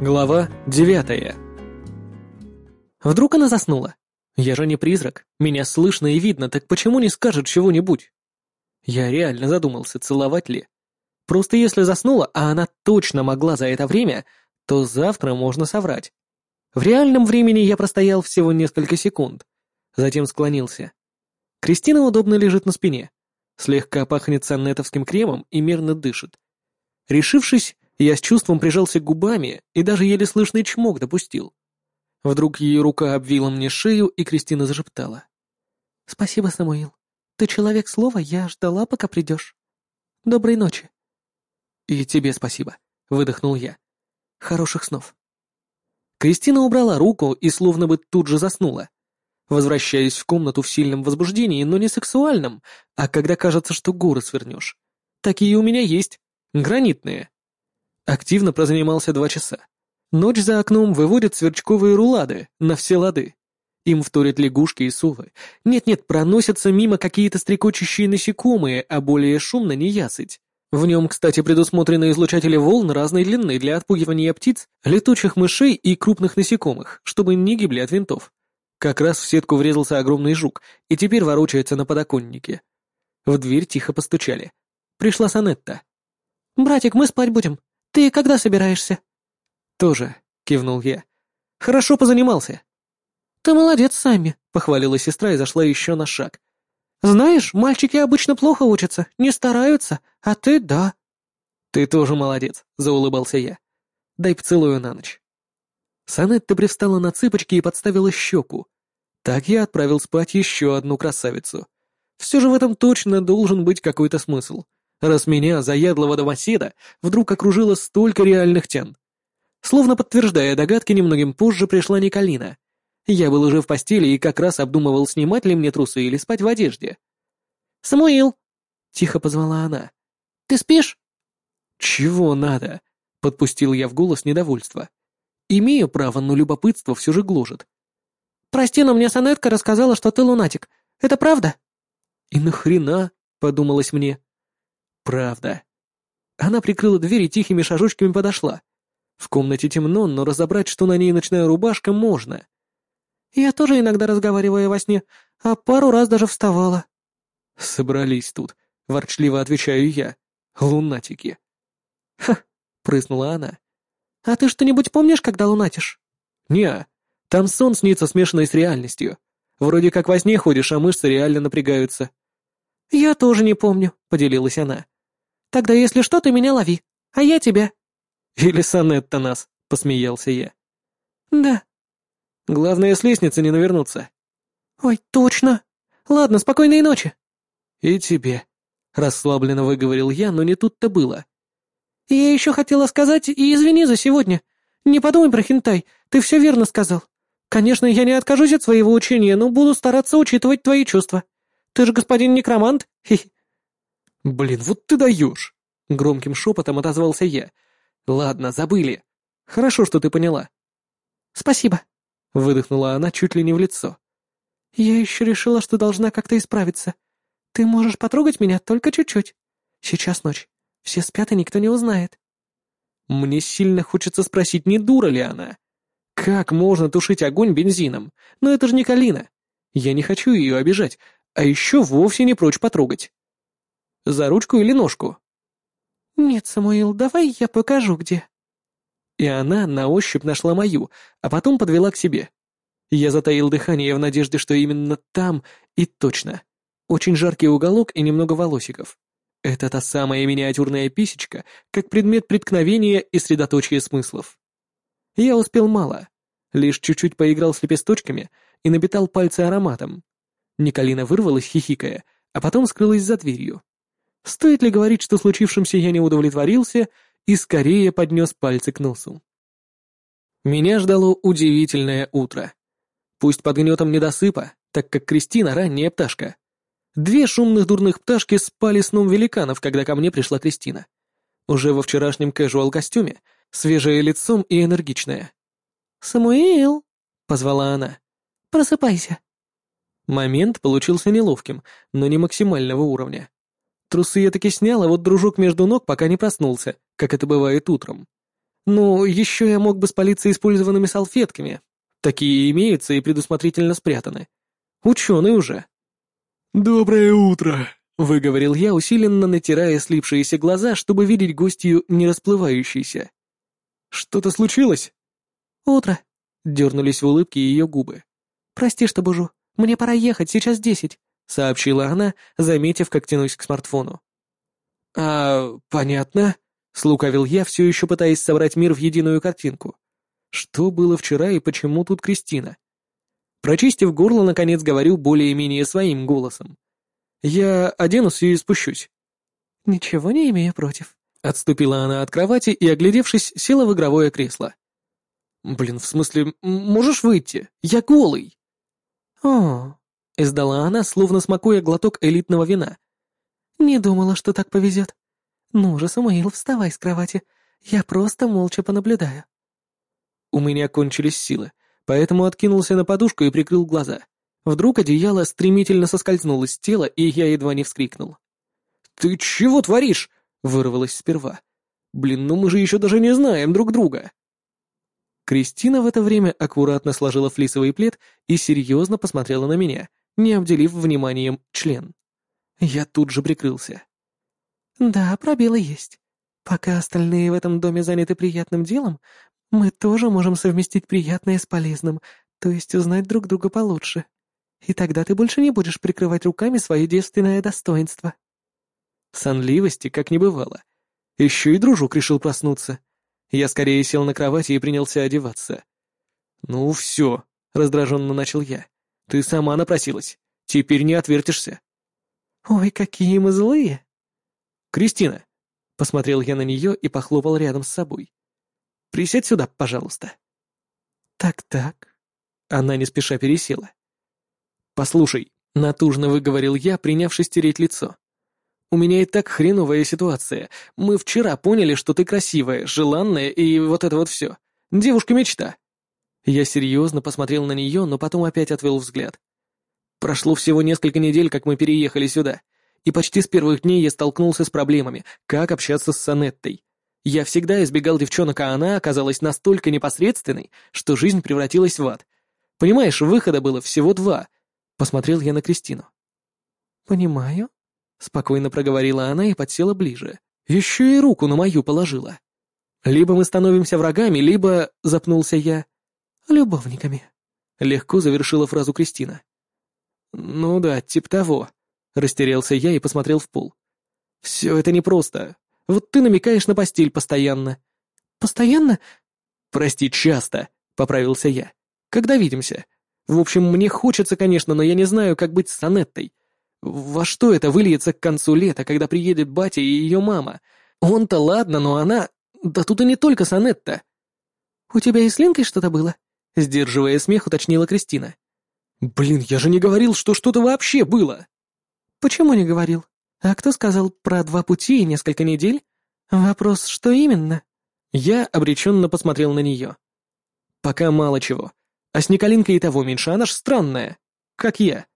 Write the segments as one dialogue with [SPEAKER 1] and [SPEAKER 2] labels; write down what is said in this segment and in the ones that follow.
[SPEAKER 1] Глава девятая. Вдруг она заснула. Я же не призрак, меня слышно и видно, так почему не скажет чего-нибудь? Я реально задумался, целовать ли. Просто если заснула, а она точно могла за это время, то завтра можно соврать. В реальном времени я простоял всего несколько секунд. Затем склонился. Кристина удобно лежит на спине. Слегка пахнет саннетовским кремом и мерно дышит. Решившись, я с чувством прижался губами и даже еле слышный чмок допустил. Вдруг ее рука обвила мне шею, и Кристина зашептала. «Спасибо, Самуил. Ты человек слова, я ждала, пока придешь. Доброй ночи». «И тебе спасибо», — выдохнул я. «Хороших снов». Кристина убрала руку и словно бы тут же заснула. Возвращаюсь в комнату в сильном возбуждении, но не сексуальном, а когда кажется, что горы свернешь. Такие у меня есть. Гранитные. Активно прозанимался два часа. Ночь за окном выводит сверчковые рулады на все лады. Им вторят лягушки и совы. Нет-нет, проносятся мимо какие-то стрекочущие насекомые, а более шумно не ясыть. В нем, кстати, предусмотрены излучатели волн разной длины для отпугивания птиц, летучих мышей и крупных насекомых, чтобы не гибли от винтов. Как раз в сетку врезался огромный жук, и теперь ворочается на подоконнике. В дверь тихо постучали. Пришла Санетта. «Братик, мы спать будем. «Ты когда собираешься?» «Тоже», — кивнул я. «Хорошо позанимался». «Ты молодец, Сами», — похвалила сестра и зашла еще на шаг. «Знаешь, мальчики обычно плохо учатся, не стараются, а ты — да». «Ты тоже молодец», — заулыбался я. «Дай поцелую на ночь». Санетта привстала на цыпочки и подставила щеку. Так я отправил спать еще одну красавицу. Все же в этом точно должен быть какой-то смысл раз меня, заядлого домоседа, вдруг окружило столько реальных тен. Словно подтверждая догадки, немногим позже пришла Николина. Я был уже в постели и как раз обдумывал, снимать ли мне трусы или спать в одежде. «Самуил!» — тихо позвала она. «Ты спишь?» «Чего надо?» — подпустил я в голос недовольства. «Имею право, но любопытство все же гложет». «Прости, но мне Санетка рассказала, что ты лунатик. Это правда?» «И нахрена?» — подумалось мне. Правда. Она прикрыла дверь и тихими шажочками подошла. В комнате темно, но разобрать, что на ней ночная рубашка, можно. Я тоже иногда разговариваю во сне, а пару раз даже вставала. Собрались тут, ворчливо отвечаю я. Лунатики. Ха, прыснула она. А ты что-нибудь помнишь, когда лунатишь? Не, там сон снится смешанный с реальностью. Вроде как во сне ходишь, а мышцы реально напрягаются. Я тоже не помню, поделилась она. Тогда, если что, ты меня лови, а я тебя». «Или Санетта нас», — посмеялся я.
[SPEAKER 2] «Да».
[SPEAKER 1] «Главное, с лестницы не навернуться».
[SPEAKER 2] «Ой, точно. Ладно, спокойной ночи».
[SPEAKER 1] «И тебе», — расслабленно выговорил я, но не тут-то было.
[SPEAKER 2] «Я еще хотела сказать, и извини за сегодня. Не подумай про хентай, ты все верно сказал. Конечно, я не откажусь от своего учения, но буду стараться учитывать твои чувства. Ты же господин некромант, хи, -хи.
[SPEAKER 1] «Блин, вот ты даешь!» — громким шепотом отозвался я. «Ладно, забыли. Хорошо, что ты поняла».
[SPEAKER 2] «Спасибо», —
[SPEAKER 1] выдохнула она чуть ли не в лицо.
[SPEAKER 2] «Я еще решила, что должна как-то исправиться. Ты можешь потрогать меня только чуть-чуть. Сейчас ночь. Все спят, и никто не узнает».
[SPEAKER 1] Мне сильно хочется спросить, не дура ли она? Как можно тушить огонь бензином? Но это же не Калина. Я не хочу ее обижать, а еще вовсе не прочь потрогать. За ручку или ножку?»
[SPEAKER 2] «Нет, Самуил, давай я покажу, где».
[SPEAKER 1] И она на ощупь нашла мою, а потом подвела к себе. Я затаил дыхание в надежде, что именно там и точно. Очень жаркий уголок и немного волосиков. Это та самая миниатюрная писечка, как предмет преткновения и средоточия смыслов. Я успел мало. Лишь чуть-чуть поиграл с лепесточками и напитал пальцы ароматом. Николина вырвалась, хихикая, а потом скрылась за дверью. Стоит ли говорить, что случившимся я не удовлетворился и скорее поднес пальцы к носу? Меня ждало удивительное утро. Пусть под гнетом недосыпа, так как Кристина ранняя пташка. Две шумных дурных пташки спали сном великанов, когда ко мне пришла Кристина. Уже во вчерашнем кэжуал-костюме, свежее лицом и энергичная.
[SPEAKER 2] «Самуил!» — позвала она. «Просыпайся!»
[SPEAKER 1] Момент получился неловким, но не максимального уровня. Трусы я таки снял, а вот дружок между ног пока не проснулся, как это бывает утром. Ну, еще я мог бы спалиться использованными салфетками. Такие имеются и предусмотрительно спрятаны. Ученый уже.
[SPEAKER 2] «Доброе утро», —
[SPEAKER 1] выговорил я, усиленно натирая слипшиеся глаза, чтобы видеть гостью не расплывающейся. «Что-то случилось?»
[SPEAKER 2] «Утро», —
[SPEAKER 1] дернулись в улыбке ее губы.
[SPEAKER 2] «Прости, что бужу. Мне пора ехать, сейчас десять», —
[SPEAKER 1] сообщила она, заметив, как тянусь к смартфону. «А, понятно», — слукавил я, все еще пытаясь собрать мир в единую картинку. «Что было вчера и почему тут Кристина?» Прочистив горло, наконец говорю более-менее своим голосом. «Я оденусь и спущусь».
[SPEAKER 2] «Ничего не имею против», —
[SPEAKER 1] отступила она от кровати и, оглядевшись, села в игровое кресло. «Блин, в смысле, можешь выйти? Я голый!»
[SPEAKER 2] «О!» — издала она, словно смакуя глоток элитного вина. «Не думала, что так повезет. Ну же, Самуил, вставай с кровати. Я просто молча понаблюдаю».
[SPEAKER 1] У меня кончились силы, поэтому откинулся на подушку и прикрыл глаза. Вдруг одеяло стремительно соскользнуло с тела, и я едва не вскрикнул. «Ты чего творишь?» — вырвалось сперва. «Блин, ну мы же еще даже не знаем друг друга!» Кристина в это время аккуратно сложила флисовый плед и серьезно посмотрела на меня, не обделив вниманием член. Я тут же прикрылся.
[SPEAKER 2] «Да, пробелы есть. Пока остальные в этом доме заняты приятным делом, мы тоже можем совместить приятное с полезным, то есть узнать друг друга получше. И тогда ты больше не будешь прикрывать руками свое девственное достоинство».
[SPEAKER 1] Сонливости как не бывало. Еще и дружок решил проснуться. Я скорее сел на кровати и принялся одеваться. «Ну все», — раздраженно начал я. «Ты сама напросилась. Теперь не отвертишься».
[SPEAKER 2] «Ой, какие мы злые!»
[SPEAKER 1] «Кристина!» — посмотрел я на нее и похлопал рядом с собой. «Присядь сюда, пожалуйста».
[SPEAKER 2] «Так-так».
[SPEAKER 1] Она не спеша пересела. «Послушай», — натужно выговорил я, принявшись тереть лицо. «У меня и так хреновая ситуация. Мы вчера поняли, что ты красивая, желанная и вот это вот все. Девушка-мечта». Я серьезно посмотрел на нее, но потом опять отвел взгляд. Прошло всего несколько недель, как мы переехали сюда, и почти с первых дней я столкнулся с проблемами, как общаться с Санеттой. Я всегда избегал девчонок, а она оказалась настолько непосредственной, что жизнь превратилась в ад. Понимаешь, выхода было всего два. Посмотрел я на Кристину.
[SPEAKER 2] «Понимаю», — спокойно проговорила она и подсела ближе.
[SPEAKER 1] Еще и руку на мою положила. «Либо мы становимся врагами, либо...» — запнулся я.
[SPEAKER 2] «Любовниками», —
[SPEAKER 1] легко завершила фразу Кристина. «Ну да, типа того», — растерялся я и посмотрел в пол. «Все это непросто. Вот ты намекаешь на постель постоянно».
[SPEAKER 2] «Постоянно?»
[SPEAKER 1] «Прости, часто», — поправился я. «Когда видимся? В общем, мне хочется, конечно, но я не знаю, как быть с Санеттой. Во что это выльется к концу лета, когда приедет батя и ее мама? Он-то ладно, но она... Да тут и не только Санетта».
[SPEAKER 2] «У тебя и с Линкой что-то было?»
[SPEAKER 1] Сдерживая смех, уточнила Кристина. «Блин, я же не говорил, что что-то вообще было!»
[SPEAKER 2] «Почему не говорил? А кто сказал про два пути и несколько недель? Вопрос, что именно?»
[SPEAKER 1] Я обреченно посмотрел на нее. «Пока мало чего. А с Николинкой и того меньше, она ж странная. Как я».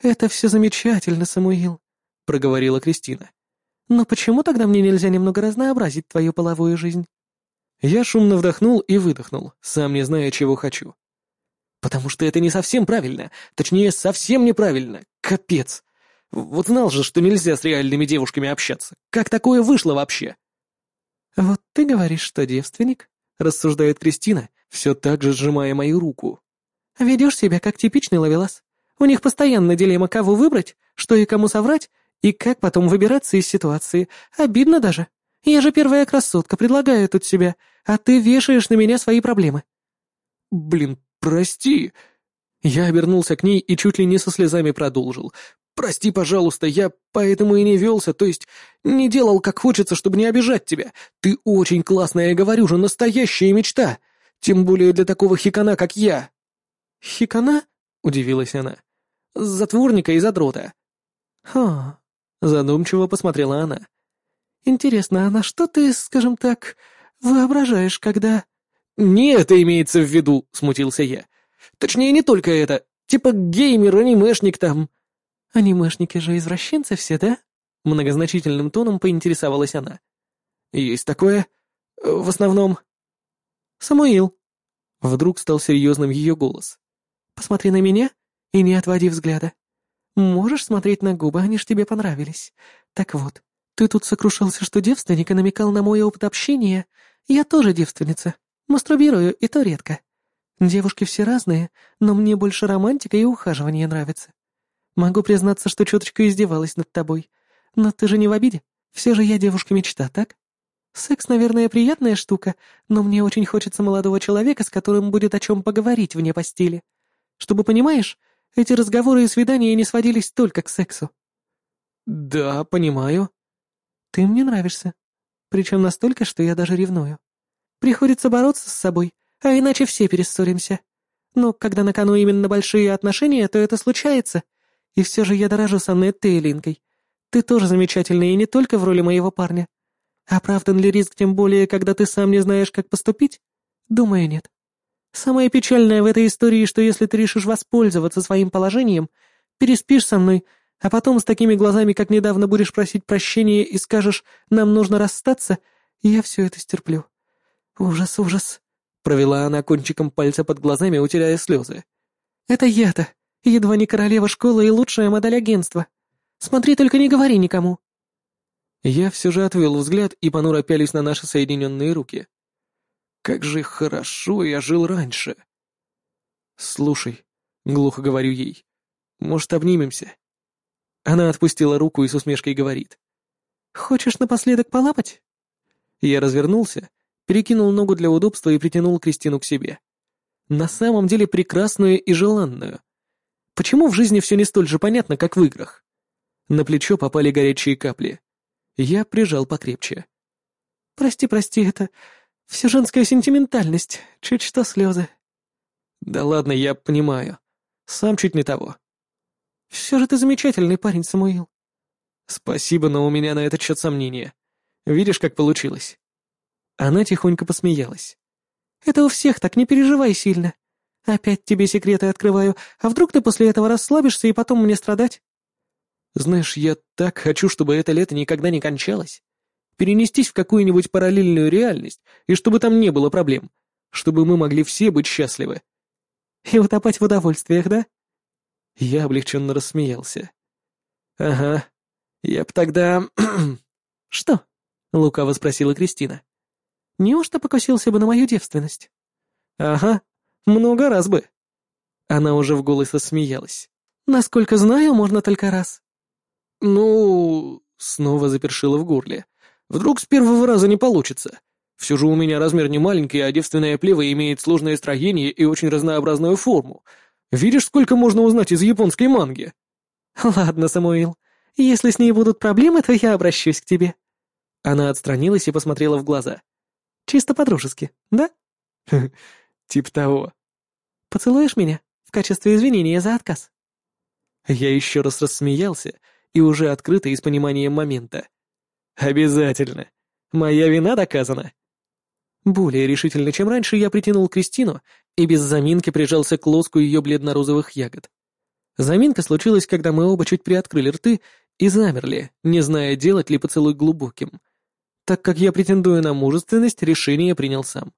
[SPEAKER 2] «Это все замечательно, Самуил», — проговорила Кристина. «Но почему тогда мне нельзя немного разнообразить твою половую жизнь?»
[SPEAKER 1] Я шумно вдохнул и выдохнул, сам не зная, чего хочу. Потому что это не совсем правильно. Точнее, совсем неправильно. Капец. Вот знал же, что нельзя с реальными девушками общаться. Как такое вышло вообще?
[SPEAKER 2] «Вот ты говоришь, что девственник?» — рассуждает Кристина, все так же сжимая мою руку. «Ведешь себя как типичный ловелас. У них постоянно дилемма, кого выбрать, что и кому соврать, и как потом выбираться из ситуации. Обидно даже. Я же первая красотка, предлагаю тут себя, а ты вешаешь на меня свои проблемы».
[SPEAKER 1] «Блин, прости!» Я обернулся к ней и чуть ли не со слезами продолжил. «Прости, пожалуйста, я поэтому и не велся, то есть не делал, как хочется, чтобы не обижать тебя. Ты очень классная, я говорю же, настоящая мечта. Тем более для такого хикана, как я».
[SPEAKER 2] «Хикана?» — удивилась она.
[SPEAKER 1] «Затворника и задрота».
[SPEAKER 2] «Ха», — задумчиво посмотрела она. «Интересно, а на что ты, скажем так, воображаешь, когда...»
[SPEAKER 1] «Не это имеется в виду», — смутился я. «Точнее, не только это. Типа геймер, анимешник там».
[SPEAKER 2] «Анимешники же извращенцы все, да?» Многозначительным тоном поинтересовалась она.
[SPEAKER 1] «Есть такое. В основном...»
[SPEAKER 2] «Самуил».
[SPEAKER 1] Вдруг стал серьезным ее голос.
[SPEAKER 2] «Посмотри на меня и не отводи взгляда. Можешь смотреть на губы, они ж тебе понравились. Так вот, ты тут сокрушался, что девственник и намекал на мой опыт общения. Я тоже девственница. Мастурбирую, и то редко. Девушки все разные, но мне больше романтика и ухаживание нравится. Могу признаться, что чуточку издевалась над тобой. Но ты же не в обиде. Все же я девушка-мечта, так? Секс, наверное, приятная штука, но мне очень хочется молодого человека, с которым будет о чем поговорить вне постели. Чтобы, понимаешь, эти разговоры и свидания не сводились только к сексу.
[SPEAKER 1] Да, понимаю.
[SPEAKER 2] Ты мне нравишься. Причем настолько, что я даже ревную. Приходится бороться с собой, а иначе все перессоримся. Но когда на кону именно большие отношения, то это случается. И все же я дорожу с Аннеттой и Линкой. Ты тоже замечательная и не только в роли моего парня. Оправдан ли риск тем более, когда ты сам не знаешь, как поступить? Думаю, нет. Самое печальное в этой истории, что если ты решишь воспользоваться своим положением, переспишь со мной, а потом с такими глазами, как недавно, будешь просить прощения и скажешь «нам нужно расстаться», я все это стерплю. Ужас, ужас. Провела она кончиком пальца под глазами, утирая слезы. Это я-то, едва не королева школы и лучшая модель агентства. Смотри, только не говори никому».
[SPEAKER 1] Я все же отвел взгляд и понуро пялись на наши соединенные руки. Как же хорошо я жил раньше. «Слушай», — глухо говорю ей, — «может, обнимемся?» Она отпустила руку и с усмешкой говорит.
[SPEAKER 2] «Хочешь напоследок полапать?»
[SPEAKER 1] Я развернулся, перекинул ногу для удобства и притянул Кристину к себе. На самом деле прекрасную и желанную. Почему в жизни все не столь же понятно, как в играх? На плечо попали горячие капли. Я прижал покрепче.
[SPEAKER 2] «Прости, прости, это все женская сентиментальность, чуть что слезы».
[SPEAKER 1] «Да ладно, я понимаю. Сам чуть не того».
[SPEAKER 2] «Все же ты замечательный парень, Самуил».
[SPEAKER 1] «Спасибо, но у меня на этот счет сомнения. Видишь, как получилось?» Она тихонько посмеялась.
[SPEAKER 2] «Это у всех так, не переживай сильно. Опять тебе секреты открываю, а вдруг ты после этого расслабишься и потом мне страдать?»
[SPEAKER 1] Знаешь, я так хочу, чтобы это лето никогда не кончалось. Перенестись в какую-нибудь параллельную реальность, и чтобы там не было проблем. Чтобы мы могли все быть счастливы.
[SPEAKER 2] И утопать в удовольствиях, да?
[SPEAKER 1] Я облегченно рассмеялся. Ага. Я б тогда...
[SPEAKER 2] Что? Лукаво спросила Кристина. Неужто покусился бы на мою девственность?
[SPEAKER 1] Ага. Много раз бы. Она уже в голос рассмеялась.
[SPEAKER 2] Насколько знаю, можно только раз.
[SPEAKER 1] «Ну...» — снова запершило в горле. «Вдруг с первого раза не получится? Все же у меня размер не маленький, а девственная плева имеет сложное строение и очень разнообразную форму. Видишь, сколько можно узнать из японской манги?»
[SPEAKER 2] «Ладно, Самуил, если с ней будут проблемы, то я обращусь к тебе».
[SPEAKER 1] Она отстранилась и посмотрела в глаза.
[SPEAKER 2] «Чисто по-дружески, да?»
[SPEAKER 1] «Тип того».
[SPEAKER 2] «Поцелуешь меня в качестве извинения за отказ?»
[SPEAKER 1] Я еще раз рассмеялся, и уже открыто и с пониманием момента. «Обязательно. Моя вина доказана». Более решительно, чем раньше, я притянул Кристину и без заминки прижался к лоску ее бледно-розовых ягод. Заминка случилась, когда мы оба чуть приоткрыли рты и замерли, не зная, делать ли поцелуй глубоким. Так как я претендую на мужественность, решение принял сам.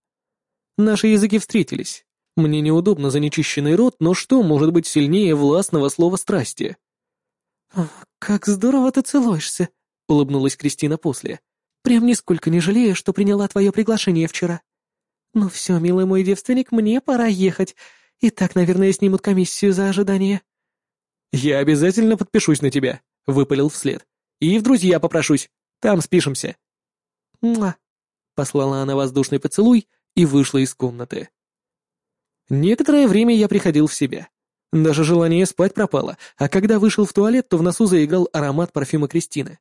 [SPEAKER 1] Наши языки встретились. Мне неудобно за нечищенный рот, но что может быть сильнее властного слова страсти?
[SPEAKER 2] «Как здорово ты целуешься», — улыбнулась Кристина после. «Прям нисколько не жалею, что приняла твое приглашение вчера. Ну все, милый мой девственник, мне пора ехать. И так, наверное, снимут комиссию за ожидание».
[SPEAKER 1] «Я обязательно подпишусь на тебя», — выпалил вслед. «И в друзья попрошусь. Там спишемся».
[SPEAKER 2] «Муа», —
[SPEAKER 1] послала она воздушный поцелуй и вышла из комнаты. Некоторое время я приходил в себя. Даже желание спать пропало, а когда вышел в туалет, то в носу заиграл аромат парфюма Кристины.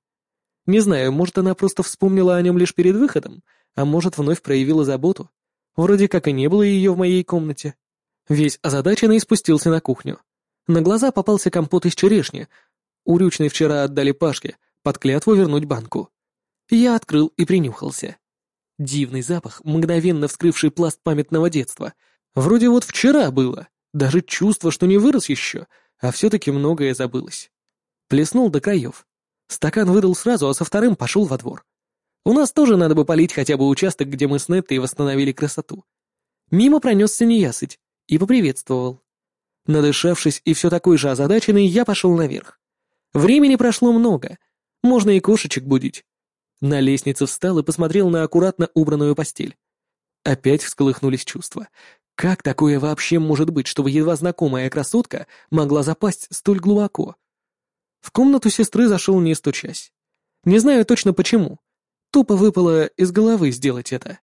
[SPEAKER 1] Не знаю, может, она просто вспомнила о нем лишь перед выходом, а может, вновь проявила заботу. Вроде как и не было ее в моей комнате. Весь озадаченный спустился на кухню. На глаза попался компот из черешни. Урючный вчера отдали Пашке, под клятву вернуть банку. Я открыл и принюхался. Дивный запах, мгновенно вскрывший пласт памятного детства. Вроде вот вчера было. Даже чувство, что не вырос еще, а все-таки многое забылось. Плеснул до краев. Стакан выдал сразу, а со вторым пошел во двор. У нас тоже надо бы полить хотя бы участок, где мы с Неттой восстановили красоту. Мимо пронесся неясыть и поприветствовал. Надышавшись и все такой же озадаченный, я пошел наверх. Времени прошло много, можно и кошечек будить. На лестнице встал и посмотрел на аккуратно убранную постель. Опять всколыхнулись чувства. Как такое вообще может быть, чтобы едва знакомая красотка могла запасть столь глубоко? В комнату сестры зашел не стучась. Не знаю точно почему. Тупо выпало из головы сделать это.